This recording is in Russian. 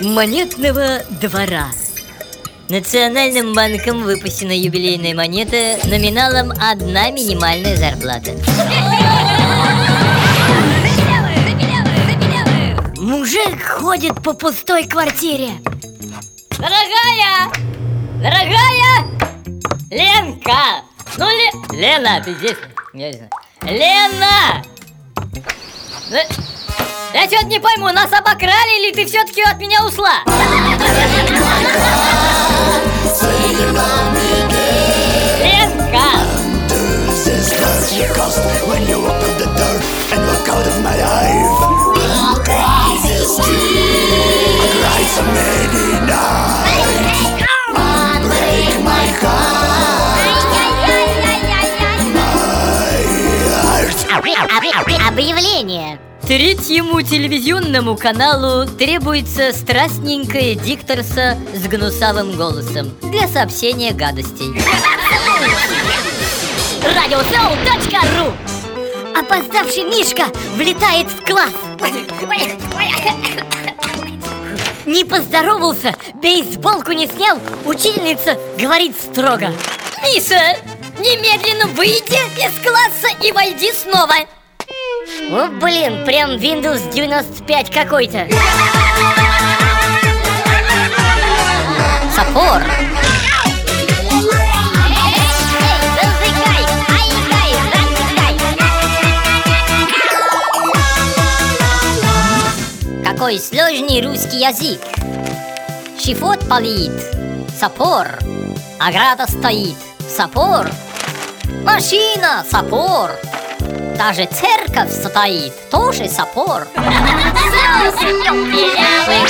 монетного двора. Национальным банком выпущена юбилейная монета номиналом одна минимальная зарплата. Мужик ходит по пустой квартире. Дорогая! Дорогая! Ленка! Ну, Ле... Лена, ты здесь? Я не знаю. Лена! Э, Я что-то не пойму, нас обокрали или ты все-таки от меня heart. Объявление. Третьему телевизионному каналу требуется страстненькая дикторса с гнусавым голосом для сообщения гадостей. Радиосоу.ру Опоздавший Мишка влетает в класс. Не поздоровался, бейсболку не снял, учительница говорит строго. Миша, немедленно выйди из класса и войди снова. О, блин, прям Windows 95 какой-то. Сапор. Какой сложный русский язык. Шифот палит, сапор. Ограда стоит, сапор. Машина, сапор. Даже церковь стоит, тоже сапор. Белявых, белявых.